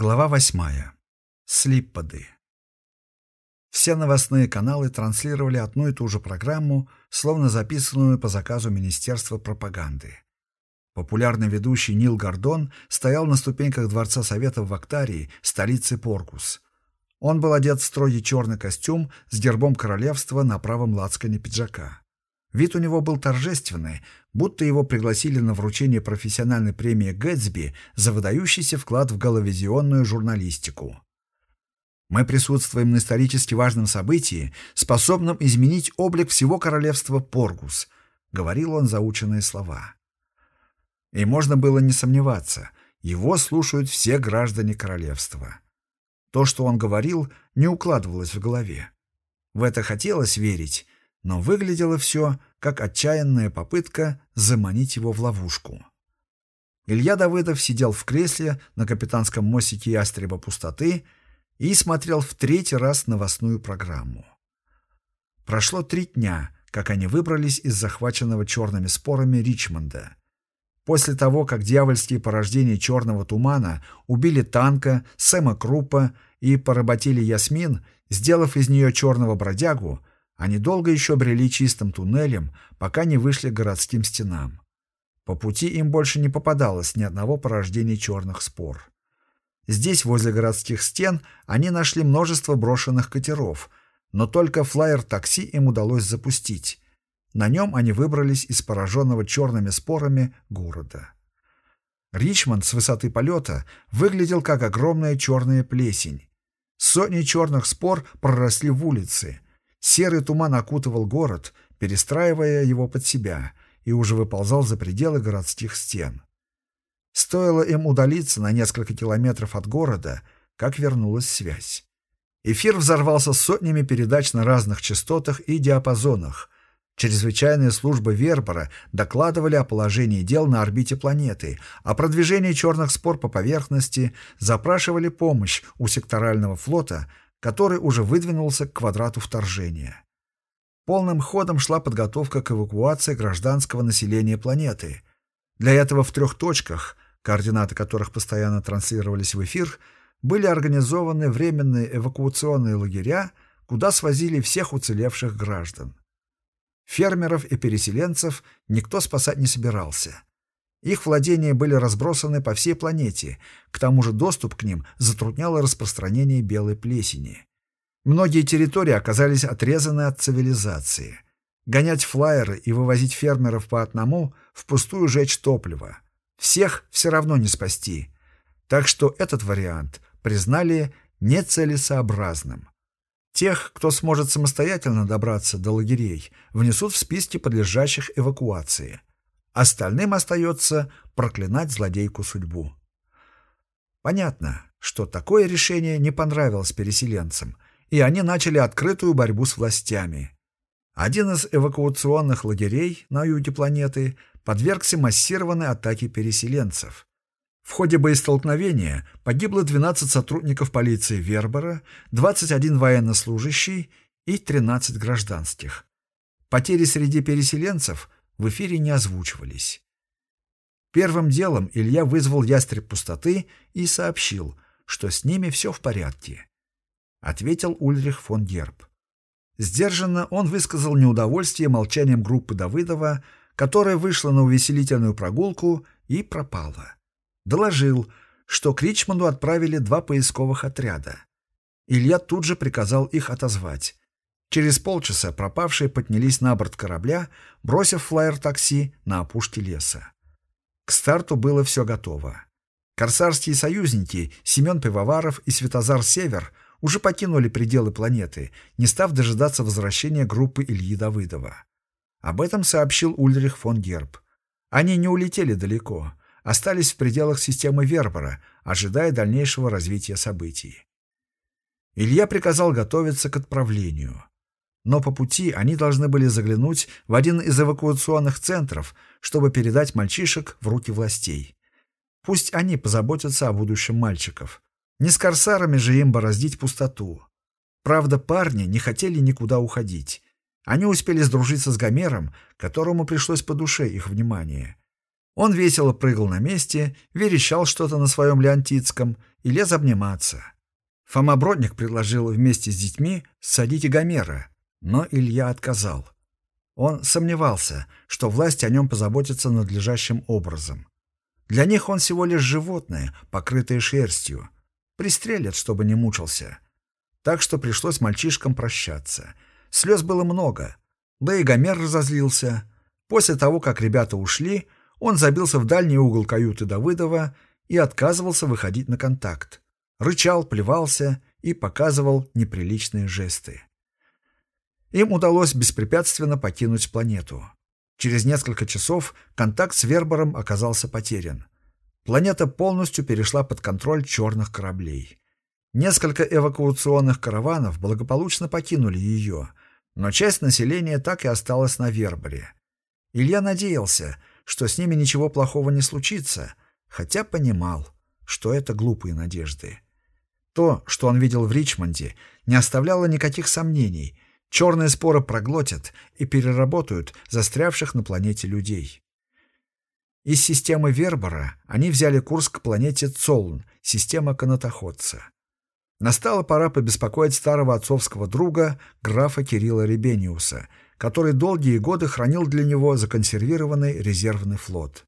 Глава восьмая. Слиппады. Все новостные каналы транслировали одну и ту же программу, словно записанную по заказу Министерства пропаганды. Популярный ведущий Нил Гордон стоял на ступеньках Дворца Советов в Актарии, столице Поркус. Он был одет в строгий черный костюм с гербом королевства на правом лацкане пиджака. Вид у него был торжественный, будто его пригласили на вручение профессиональной премии Гэтсби за выдающийся вклад в головизионную журналистику. Мы присутствуем на исторически важном событии, способном изменить облик всего королевства Поргус, говорил он заученные слова. И можно было не сомневаться, его слушают все граждане королевства. То, что он говорил, не укладывалось в голове. В это хотелось верить, но выглядело все как отчаянная попытка заманить его в ловушку. Илья Давыдов сидел в кресле на капитанском мостике ястреба пустоты и смотрел в третий раз новостную программу. Прошло три дня, как они выбрались из захваченного черными спорами Ричмонда. После того, как дьявольские порождения черного тумана убили танка, Сэма Крупа и поработили Ясмин, сделав из нее черного бродягу, они долго еще брели чистым туннелем, пока не вышли к городским стенам. По пути им больше не попадалось ни одного порождения черных спор. Здесь, возле городских стен, они нашли множество брошенных катеров, но только флайер-такси им удалось запустить. На нем они выбрались из пораженного черными спорами города. Ричмонд с высоты полета выглядел как огромная черная плесень. Сотни черных спор проросли в улицы — Серый туман окутывал город, перестраивая его под себя, и уже выползал за пределы городских стен. Стоило им удалиться на несколько километров от города, как вернулась связь. Эфир взорвался сотнями передач на разных частотах и диапазонах. Чрезвычайные службы Вербора докладывали о положении дел на орбите планеты, о продвижении черных спор по поверхности, запрашивали помощь у секторального флота, который уже выдвинулся к квадрату вторжения. Полным ходом шла подготовка к эвакуации гражданского населения планеты. Для этого в трех точках, координаты которых постоянно транслировались в эфир, были организованы временные эвакуационные лагеря, куда свозили всех уцелевших граждан. Фермеров и переселенцев никто спасать не собирался. Их владения были разбросаны по всей планете, к тому же доступ к ним затрудняло распространение белой плесени. Многие территории оказались отрезаны от цивилизации. Гонять флайеры и вывозить фермеров по одному – впустую жечь топливо. Всех все равно не спасти. Так что этот вариант признали нецелесообразным. Тех, кто сможет самостоятельно добраться до лагерей, внесут в списки подлежащих эвакуации – Остальным остается проклинать злодейку судьбу. Понятно, что такое решение не понравилось переселенцам, и они начали открытую борьбу с властями. Один из эвакуационных лагерей на юге планеты подвергся массированной атаке переселенцев. В ходе боестолкновения погибло 12 сотрудников полиции Вербора, 21 военнослужащий и 13 гражданских. Потери среди переселенцев в эфире не озвучивались. Первым делом Илья вызвал ястреб пустоты и сообщил, что с ними все в порядке. Ответил Ульрих фон Герб. Сдержанно он высказал неудовольствие молчанием группы Давыдова, которая вышла на увеселительную прогулку и пропала. Доложил, что к Ричмонду отправили два поисковых отряда. Илья тут же приказал их отозвать. Через полчаса пропавшие поднялись на борт корабля, бросив флайер-такси на опушке леса. К старту было все готово. Корсарские союзники Семен Пивоваров и Светозар Север уже покинули пределы планеты, не став дожидаться возвращения группы Ильи Давыдова. Об этом сообщил Ульрих фон Герб. Они не улетели далеко, остались в пределах системы Вербора, ожидая дальнейшего развития событий. Илья приказал готовиться к отправлению но по пути они должны были заглянуть в один из эвакуационных центров, чтобы передать мальчишек в руки властей. Пусть они позаботятся о будущем мальчиков. Не с корсарами же им бороздить пустоту. Правда, парни не хотели никуда уходить. Они успели сдружиться с Гомером, которому пришлось по душе их внимание. Он весело прыгал на месте, верещал что-то на своем леонтицком и лез обниматься. Фома Бродник предложил вместе с детьми садить Гомера, но Илья отказал. Он сомневался, что власти о нем позаботятся надлежащим образом. Для них он всего лишь животное, покрытое шерстью. Пристрелят, чтобы не мучился. Так что пришлось мальчишкам прощаться. Слез было много. Да и Гомер разозлился. После того, как ребята ушли, он забился в дальний угол каюты Давыдова и отказывался выходить на контакт. Рычал, плевался и показывал неприличные жесты. Им удалось беспрепятственно покинуть планету. Через несколько часов контакт с Вербором оказался потерян. Планета полностью перешла под контроль черных кораблей. Несколько эвакуационных караванов благополучно покинули ее, но часть населения так и осталась на Верборе. Илья надеялся, что с ними ничего плохого не случится, хотя понимал, что это глупые надежды. То, что он видел в Ричмонде, не оставляло никаких сомнений. Черные споры проглотят и переработают застрявших на планете людей. Из системы Вербора они взяли курс к планете Цолн, система канатоходца. Настала пора побеспокоить старого отцовского друга, графа Кирилла Ребениуса, который долгие годы хранил для него законсервированный резервный флот.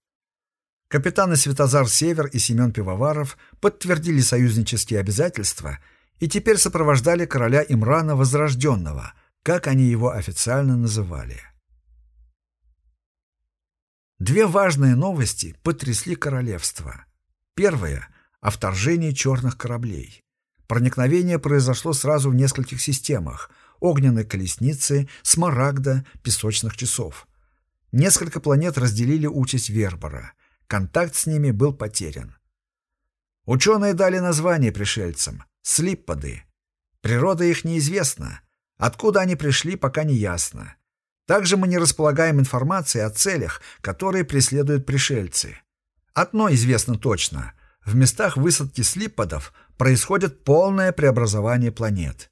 Капитаны Светозар Север и Семен Пивоваров подтвердили союзнические обязательства и теперь сопровождали короля Имрана Возрожденного, как они его официально называли. Две важные новости потрясли королевство. Первая — о вторжении черных кораблей. Проникновение произошло сразу в нескольких системах — огненной колесницы, смарагда, песочных часов. Несколько планет разделили участь Вербора. Контакт с ними был потерян. Ученые дали название пришельцам — слипподы. Природа их неизвестна. Откуда они пришли, пока не ясно. Также мы не располагаем информацией о целях, которые преследуют пришельцы. Одно известно точно. В местах высадки слипподов происходит полное преобразование планет.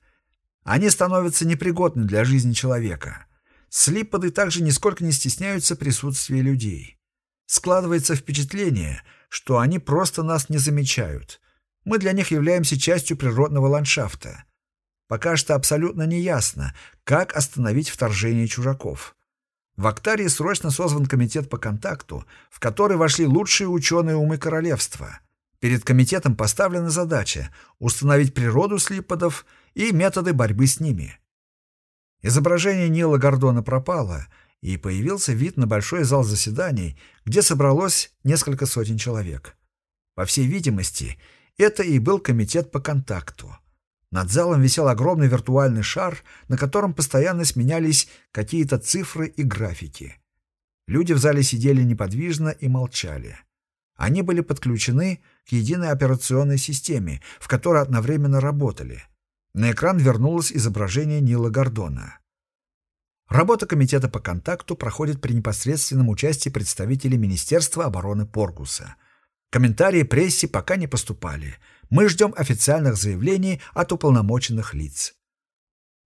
Они становятся непригодны для жизни человека. Слипподы также нисколько не стесняются присутствия людей. Складывается впечатление, что они просто нас не замечают. Мы для них являемся частью природного ландшафта. Пока что абсолютно неясно, как остановить вторжение чужаков. В Актарии срочно созван комитет по контакту, в который вошли лучшие ученые умы королевства. Перед комитетом поставлена задача установить природу слиподов и методы борьбы с ними. Изображение Нила Гордона пропало, и появился вид на большой зал заседаний, где собралось несколько сотен человек. По всей видимости, это и был комитет по контакту. Над залом висел огромный виртуальный шар, на котором постоянно сменялись какие-то цифры и графики. Люди в зале сидели неподвижно и молчали. Они были подключены к единой операционной системе, в которой одновременно работали. На экран вернулось изображение Нила Гордона. Работа комитета по контакту проходит при непосредственном участии представителей Министерства обороны Поргуса. Комментарии прессе пока не поступали. Мы ждем официальных заявлений от уполномоченных лиц.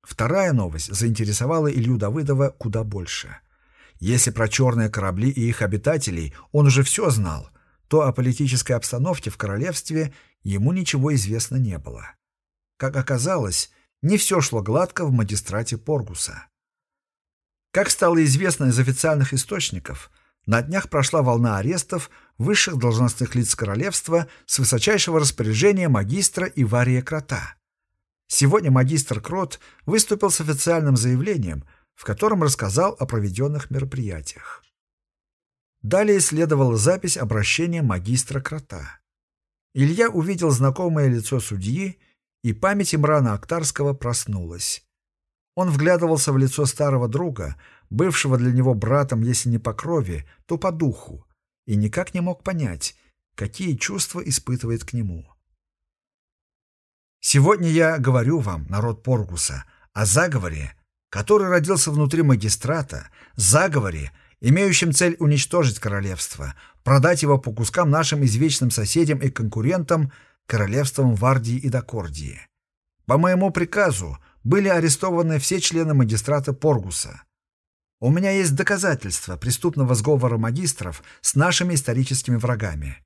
Вторая новость заинтересовала Илью Давыдова куда больше. Если про черные корабли и их обитателей он уже все знал, то о политической обстановке в королевстве ему ничего известно не было. Как оказалось, не все шло гладко в магистрате Поргуса. Как стало известно из официальных источников, на днях прошла волна арестов высших должностных лиц королевства с высочайшего распоряжения магистра Ивария Крота. Сегодня магистр Крот выступил с официальным заявлением, в котором рассказал о проведенных мероприятиях. Далее следовала запись обращения магистра Крота. Илья увидел знакомое лицо судьи, и память Имрана Актарского проснулась. Он вглядывался в лицо старого друга, бывшего для него братом, если не по крови, то по духу, и никак не мог понять, какие чувства испытывает к нему. Сегодня я говорю вам, народ Поргуса, о заговоре, который родился внутри магистрата, заговоре, имеющем цель уничтожить королевство, продать его по кускам нашим извечным соседям и конкурентам, королевствам Вардии и Докордии. По моему приказу были арестованы все члены магистрата Поргуса. У меня есть доказательства преступного сговора магистров с нашими историческими врагами.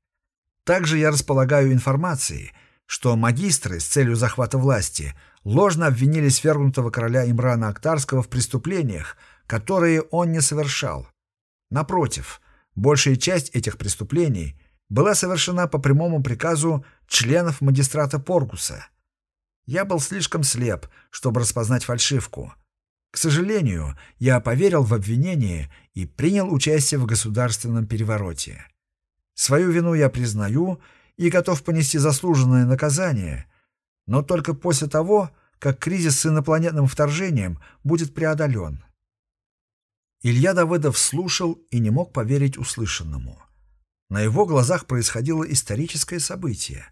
Также я располагаю информацией, что магистры с целью захвата власти ложно обвинили свергнутого короля Имрана Актарского в преступлениях, которые он не совершал. Напротив, большая часть этих преступлений была совершена по прямому приказу членов магистрата Поргуса. Я был слишком слеп, чтобы распознать фальшивку. К сожалению, я поверил в обвинение и принял участие в государственном перевороте. Свою вину я признаю и готов понести заслуженное наказание, но только после того, как кризис с инопланетным вторжением будет преодолен. Илья Давыдов слушал и не мог поверить услышанному. На его глазах происходило историческое событие.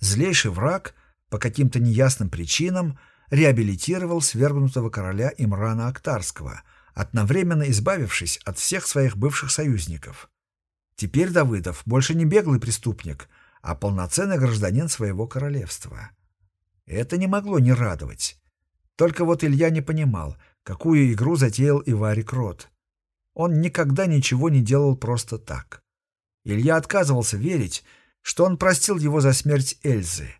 Злейший враг, по каким-то неясным причинам, реабилитировал свергнутого короля Имрана Актарского, одновременно избавившись от всех своих бывших союзников. Теперь Давыдов больше не беглый преступник, а полноценный гражданин своего королевства. Это не могло не радовать. Только вот Илья не понимал, какую игру затеял Иварик Рот. Он никогда ничего не делал просто так. Илья отказывался верить, что он простил его за смерть Эльзы.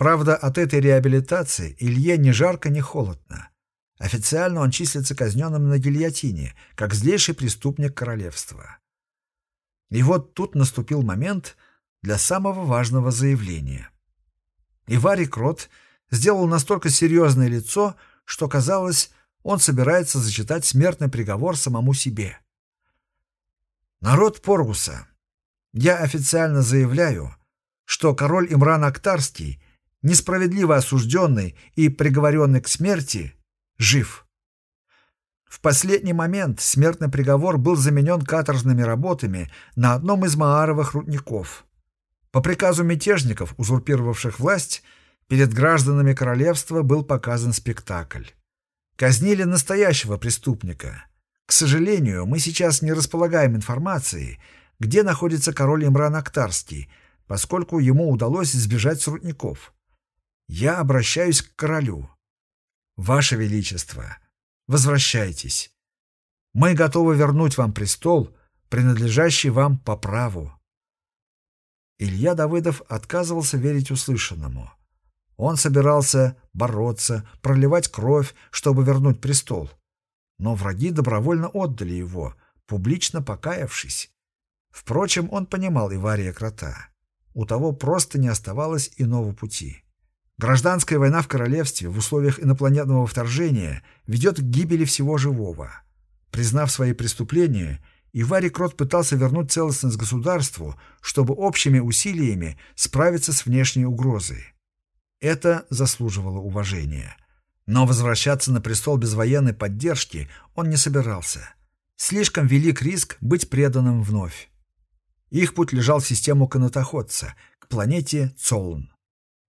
Правда, от этой реабилитации Илье ни жарко, ни холодно. Официально он числится казненным на гильотине, как злейший преступник королевства. И вот тут наступил момент для самого важного заявления. Иварий Крот сделал настолько серьезное лицо, что казалось, он собирается зачитать смертный приговор самому себе. Народ Поргуса, я официально заявляю, что король Имран Актарский, несправедливо осужденный и приговоренный к смерти, жив. В последний момент смертный приговор был заменен каторжными работами на одном из Мааровых рудников. По приказу мятежников, узурпировавших власть, перед гражданами королевства был показан спектакль. Казнили настоящего преступника. К сожалению, мы сейчас не располагаем информацией, где находится король Имран Актарский, поскольку ему удалось избежать с рудников. Я обращаюсь к королю. Ваше Величество, Возвращайтесь. Мы готовы вернуть вам престол, принадлежащий вам по праву. Илья Давыдов отказывался верить услышанному. Он собирался бороться, проливать кровь, чтобы вернуть престол. Но враги добровольно отдали его, публично покаявшись. Впрочем, он понимал Ивария Крота. У того просто не оставалось иного пути. Гражданская война в королевстве в условиях инопланетного вторжения ведет к гибели всего живого. Признав свои преступления, Ивари Крот пытался вернуть целостность государству, чтобы общими усилиями справиться с внешней угрозой. Это заслуживало уважения. Но возвращаться на престол без военной поддержки он не собирался. Слишком велик риск быть преданным вновь. Их путь лежал в систему канатоходца, к планете Цолн.